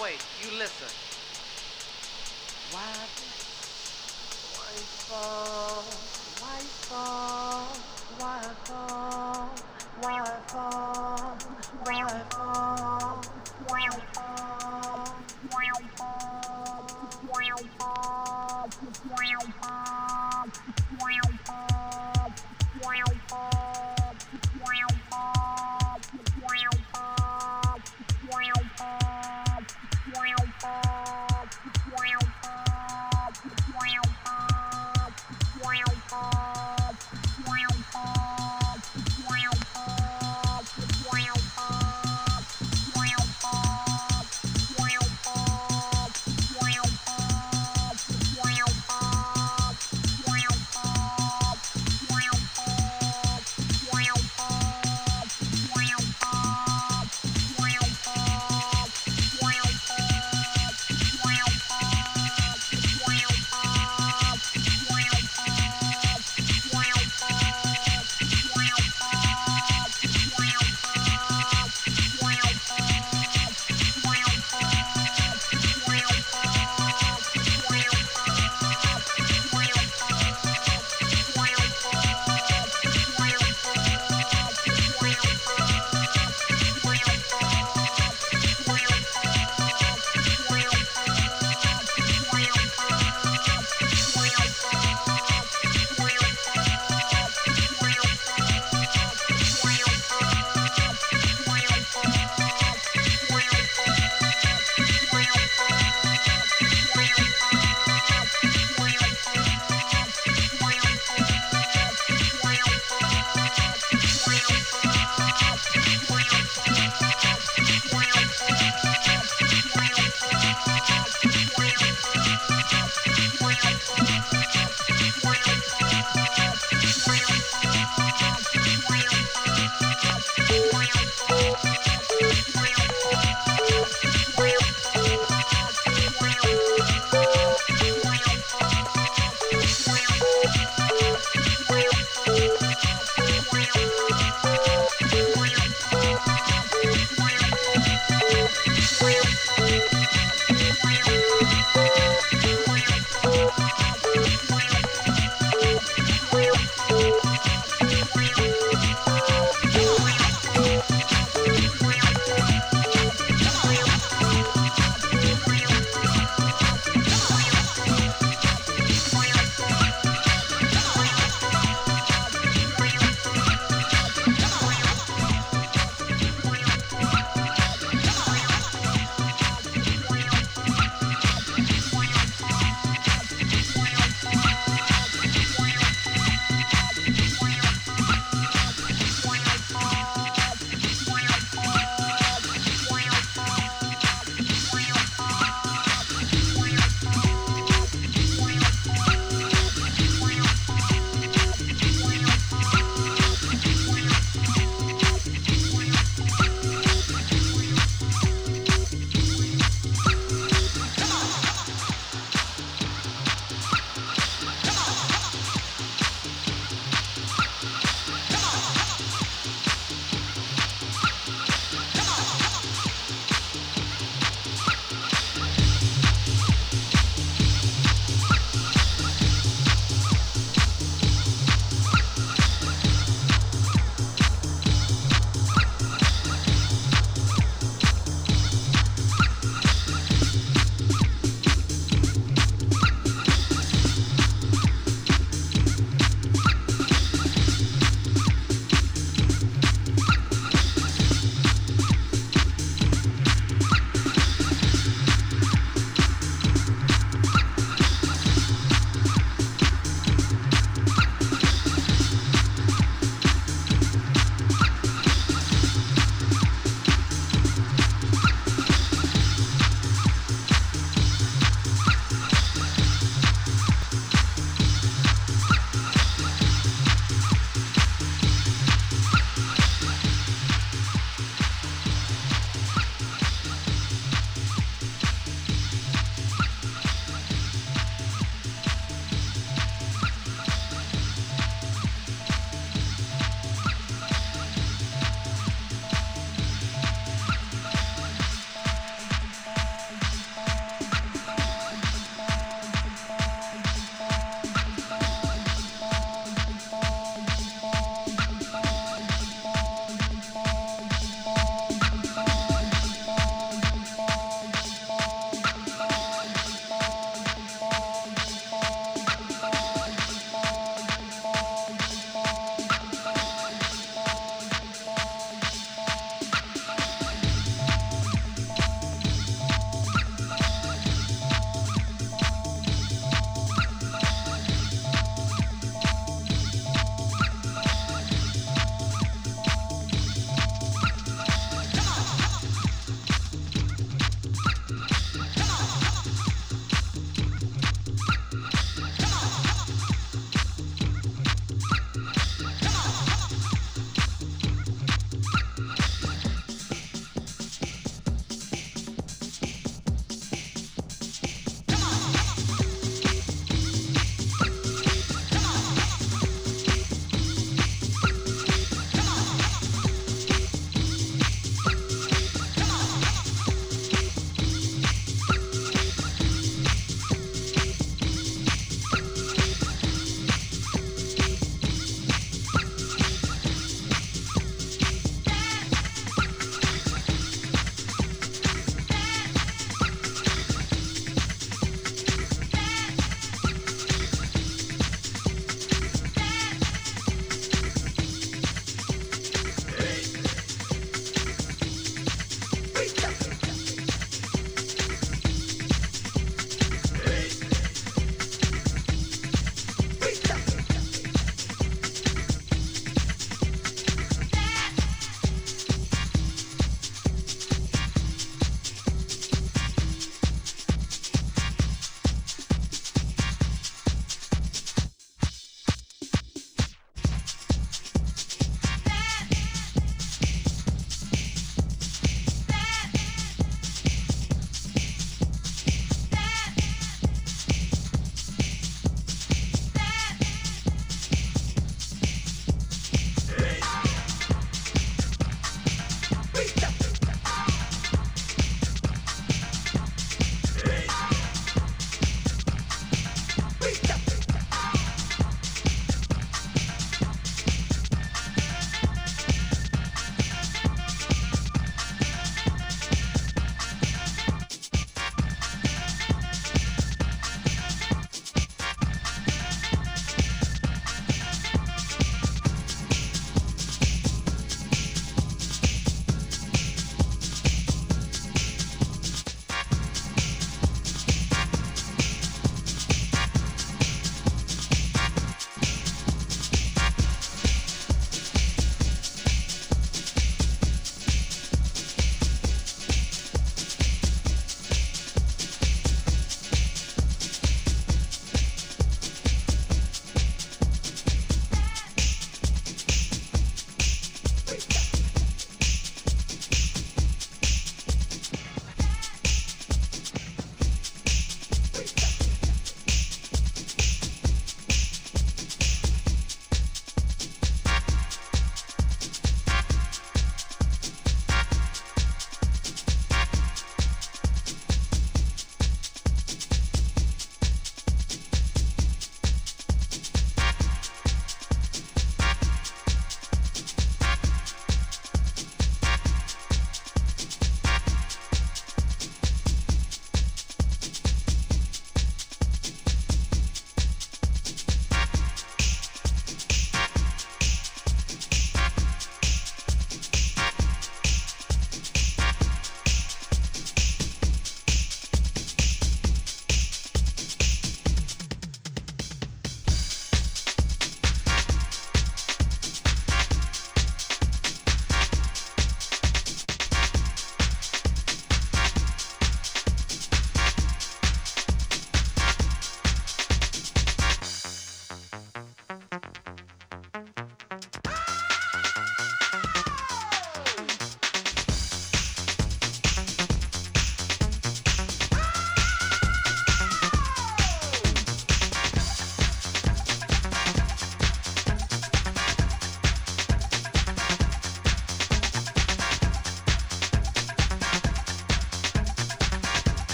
way. you listen.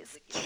Is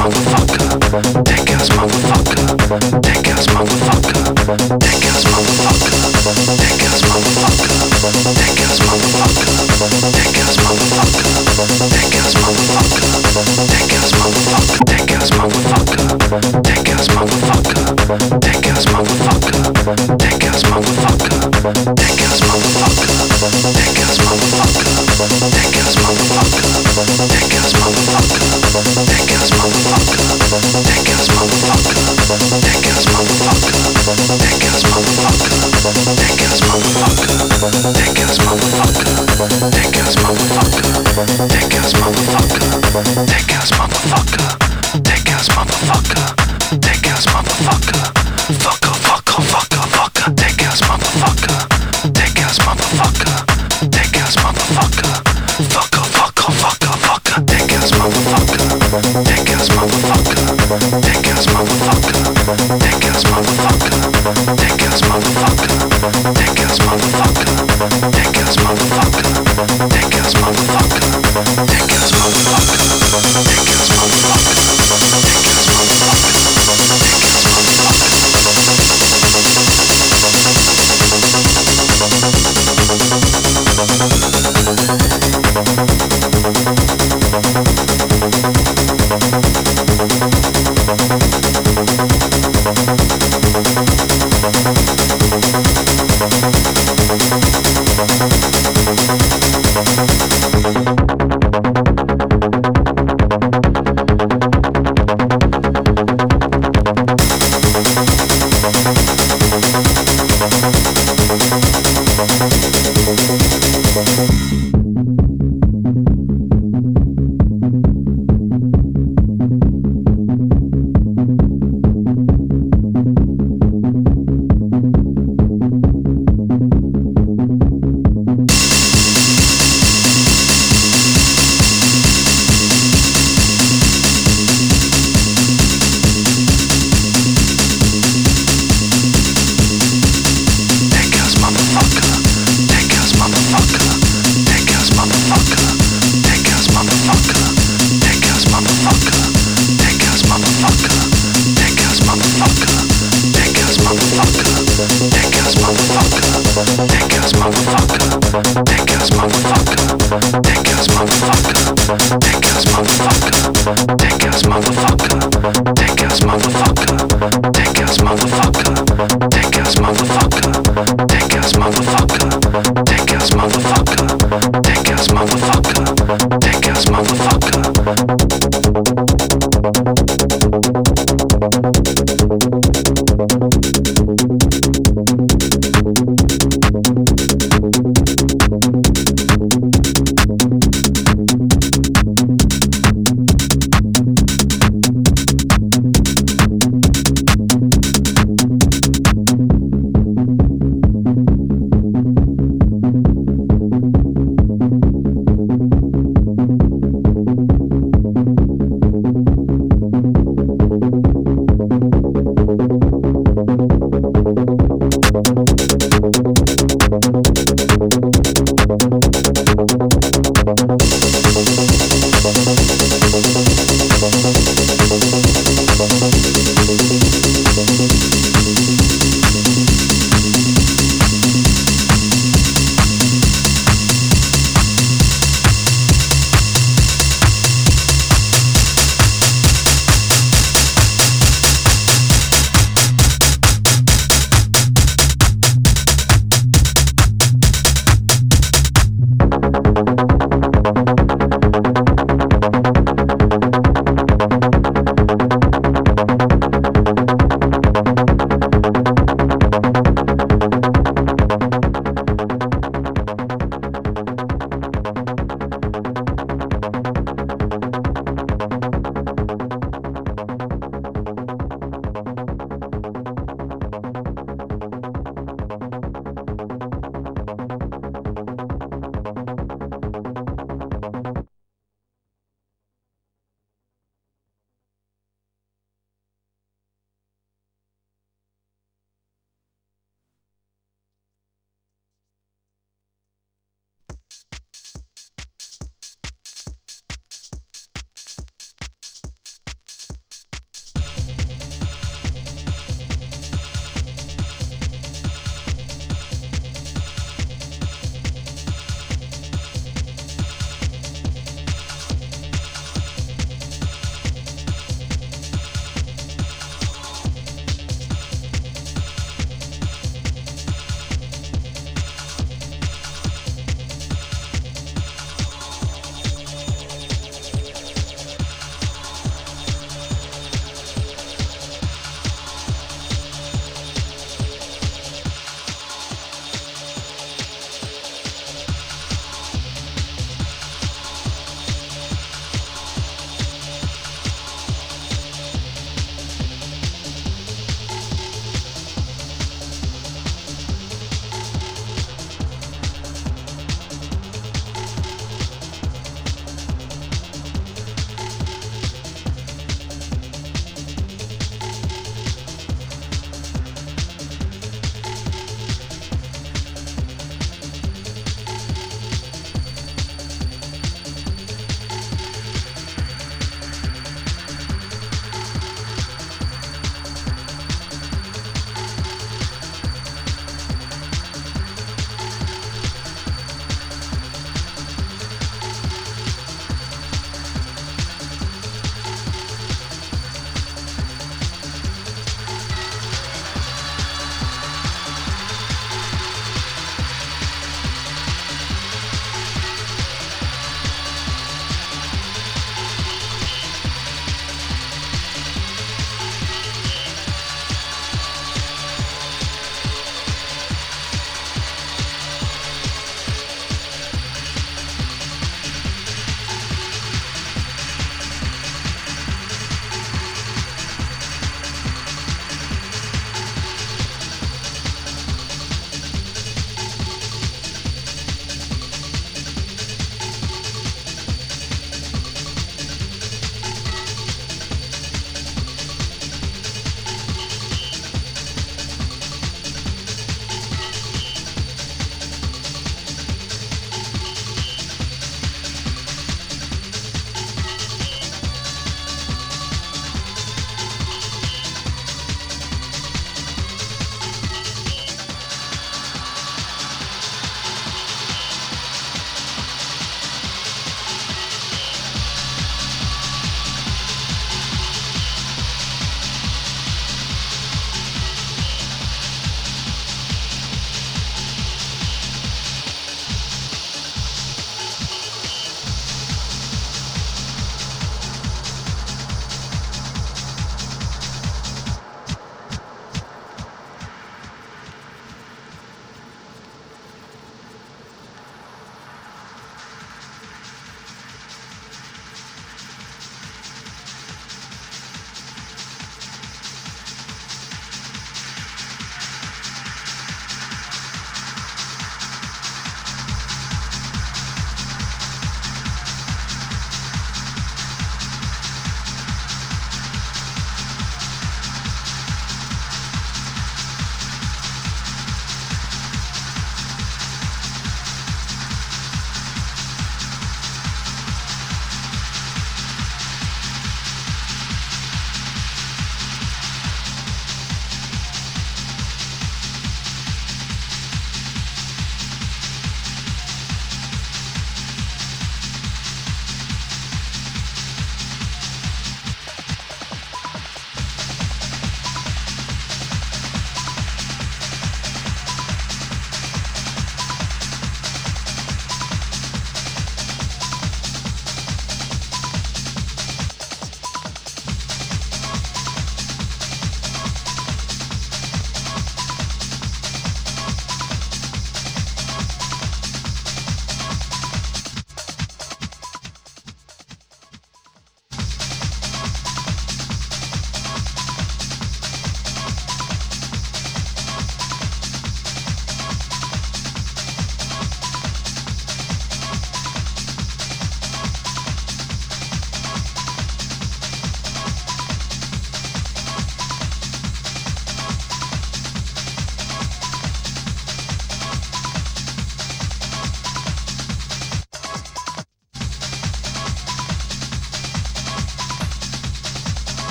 motherfucker, that gas motherfucker, that gas motherfucker.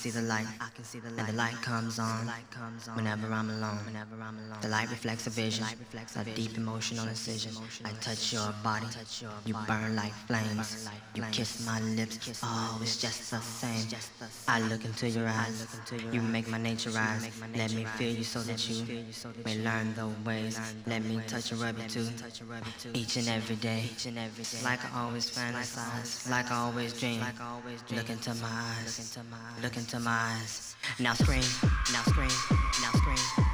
See the light. I can see the light. And the light comes on. Whenever I'm alone. Whenever I'm alone. The light reflects a vision. A deep emotional incision. I touch your body. You burn like flames. Kiss my lips. kiss Oh, it's just the same. I look into your eyes. You make my nature rise. Let me feel you so that you may learn the ways. Let me touch and rub it too. Each and every day. Like I always fantasize. Like I always dream. Look into my eyes. Look into my eyes. Now scream. Now scream. Now scream.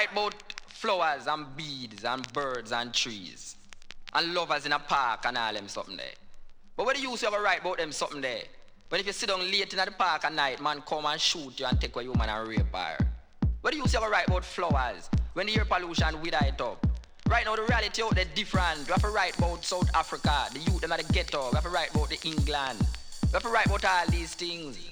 Write about flowers and beads and birds and trees and lovers in a park and all them something there. But what do you ever write about them something there? When if you sit down late in the park at night, man come and shoot you and take away your man and rape her. What do you ever write about flowers? When the air pollution wither it up. Right now the reality out there different. We have to write about South Africa, the youth them at the ghetto. We have to write about the England. We have to write about all these things.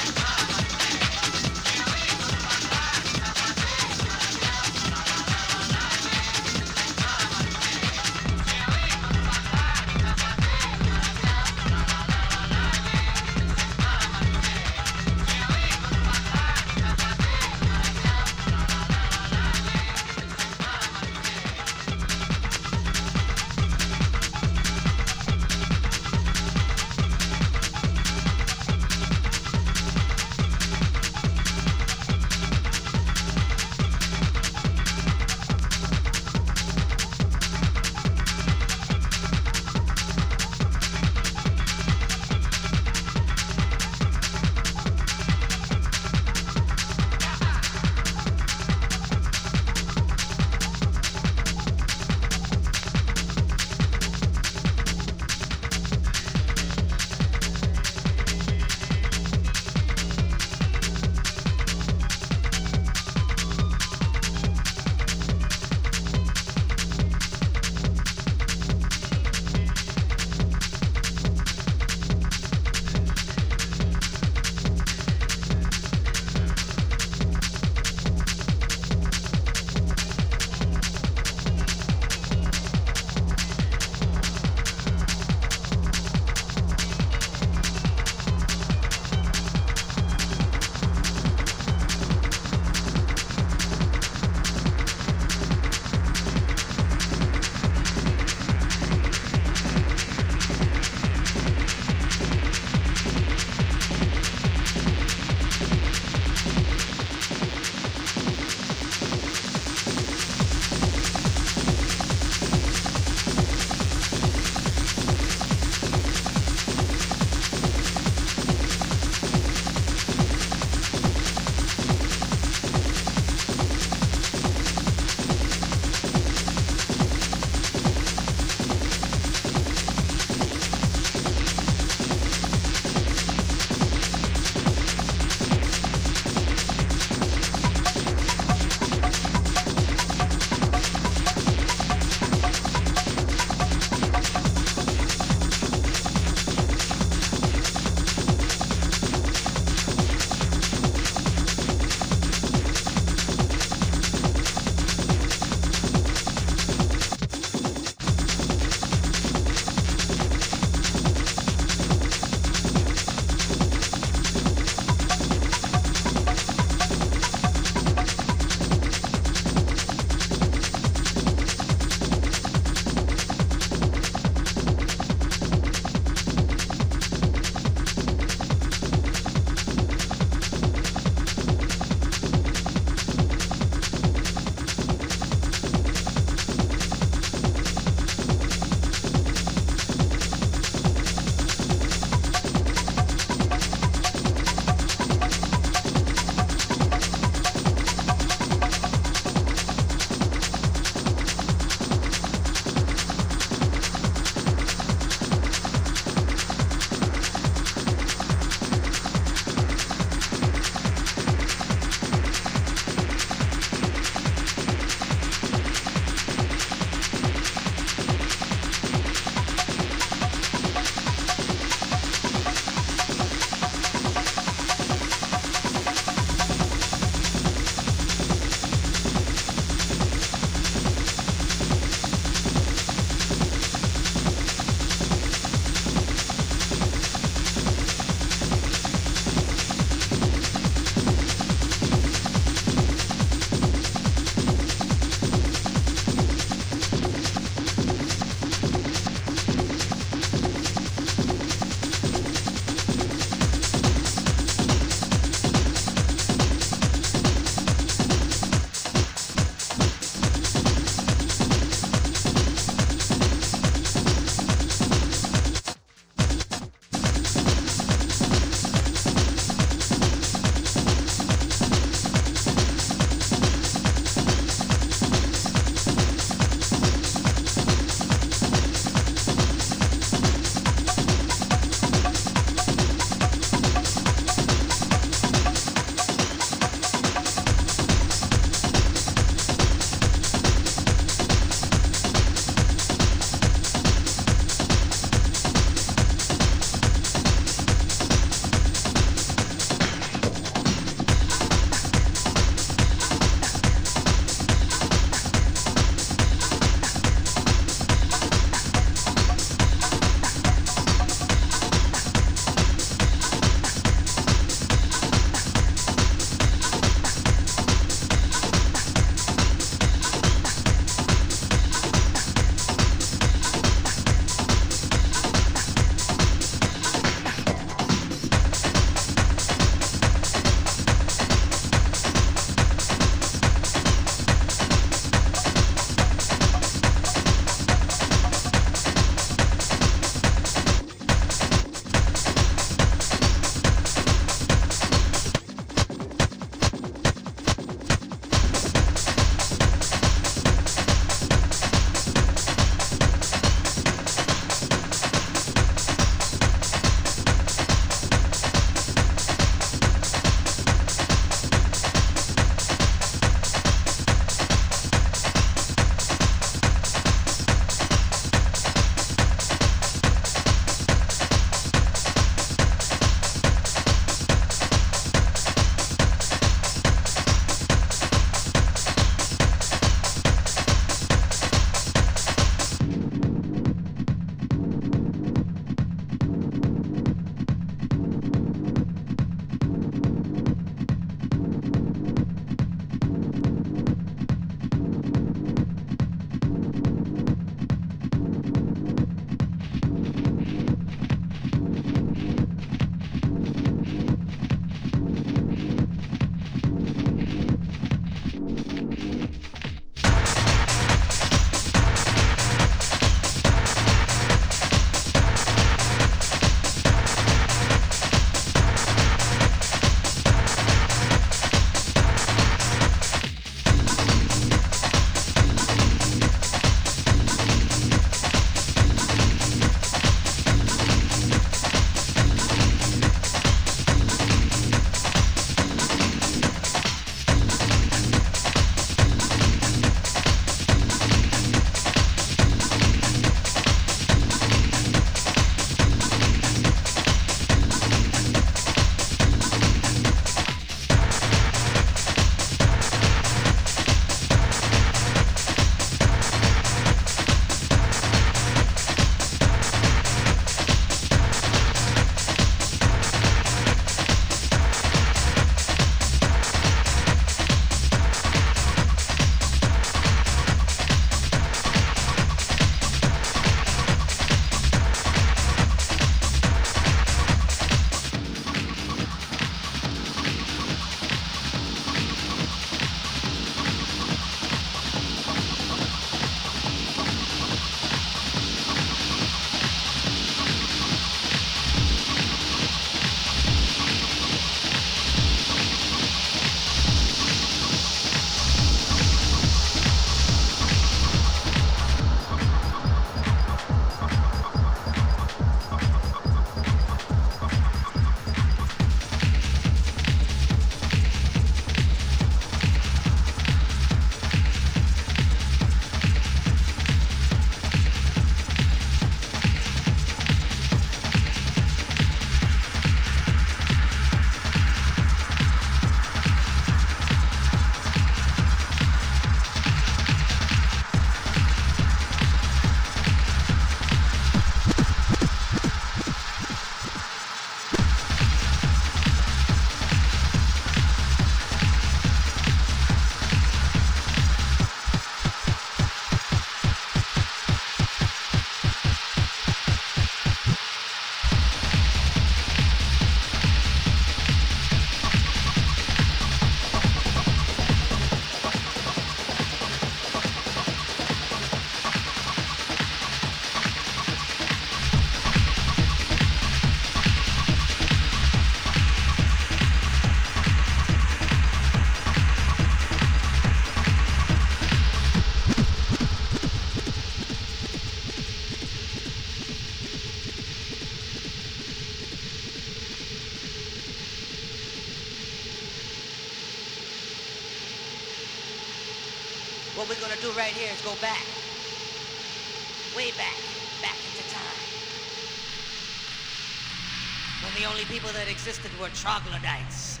Existed were troglodytes.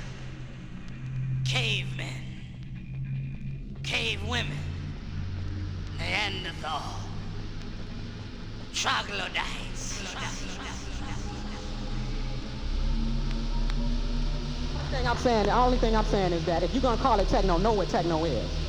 Cavemen. Cave women. Neanderthal. Troglodytes. thing I'm saying, the only thing I'm saying is that if you're gonna call it techno, know what techno is.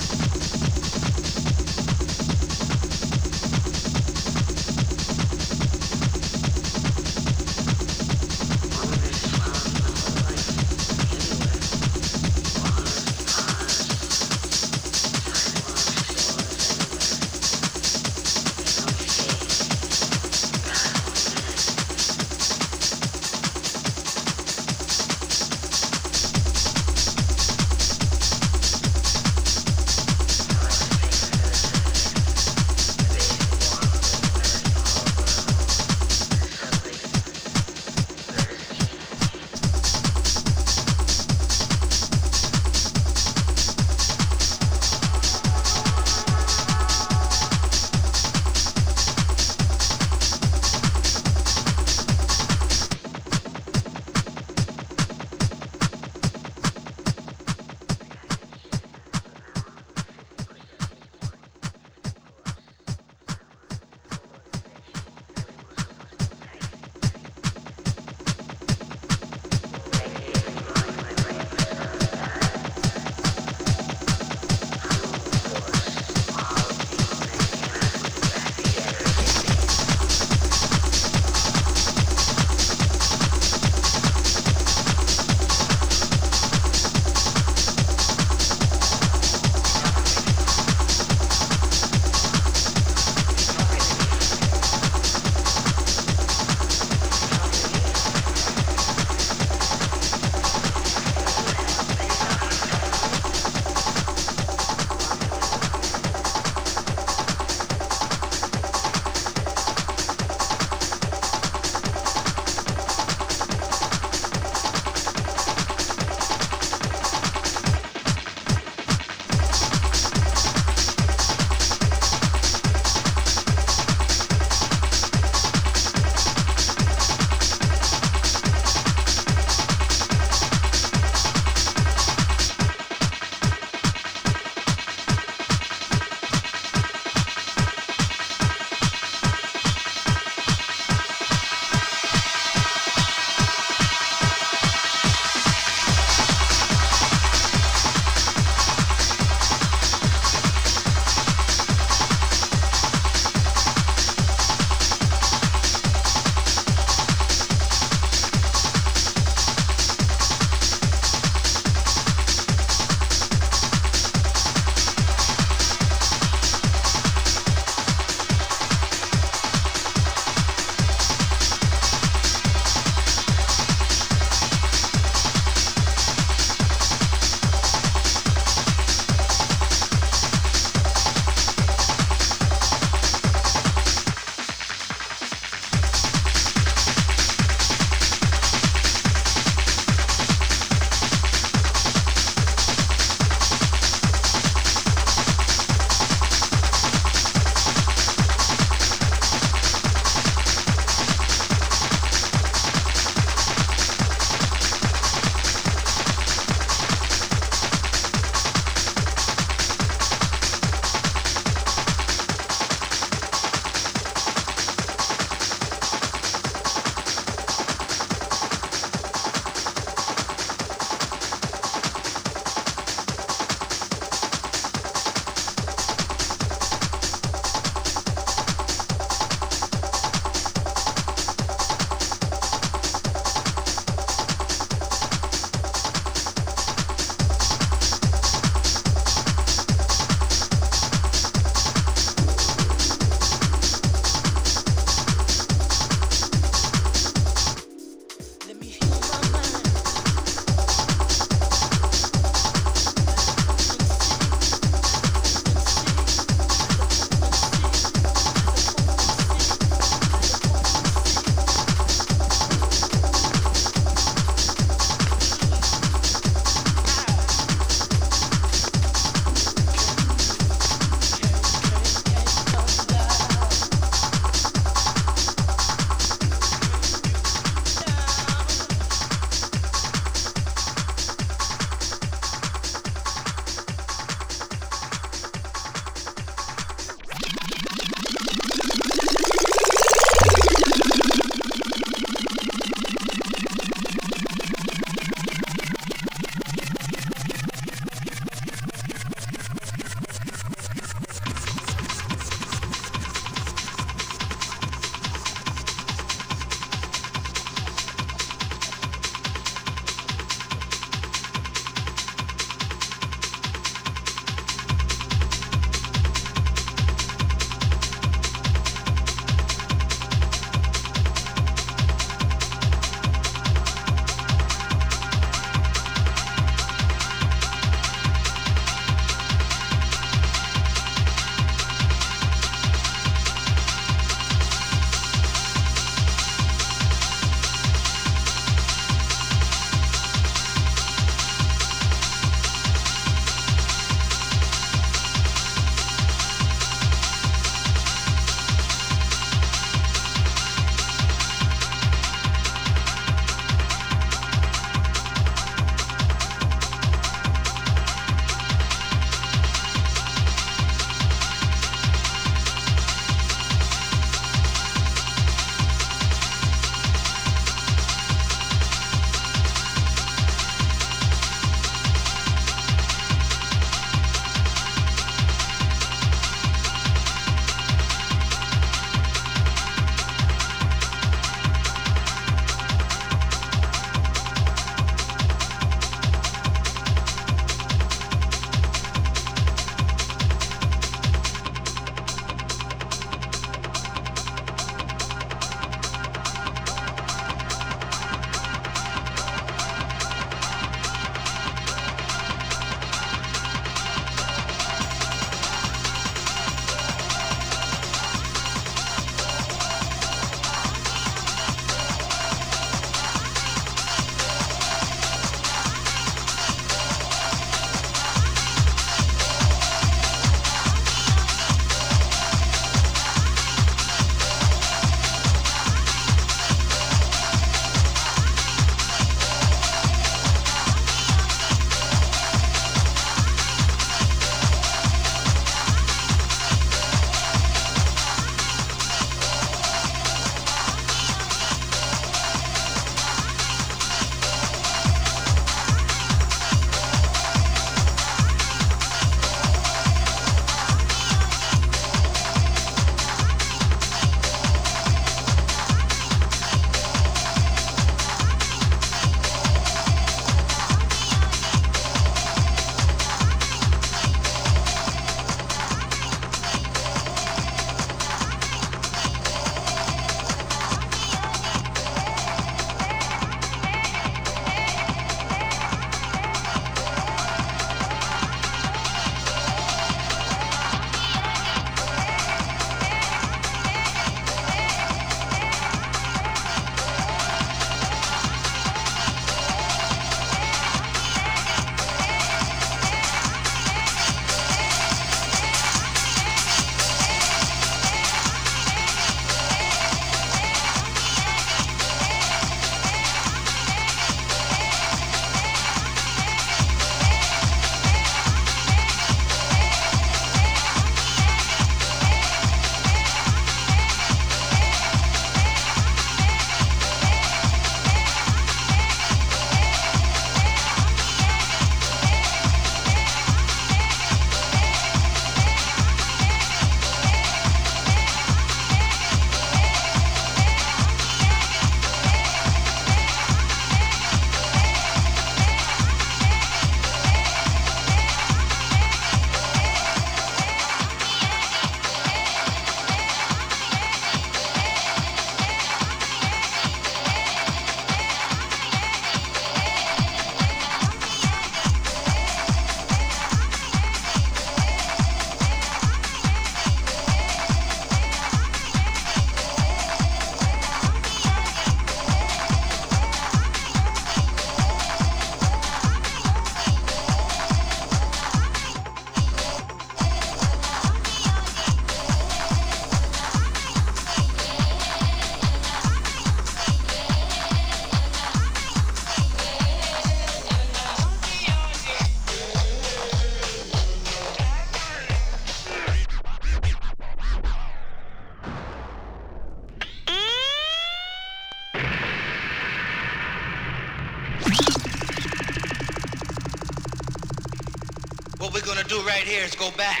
Go back.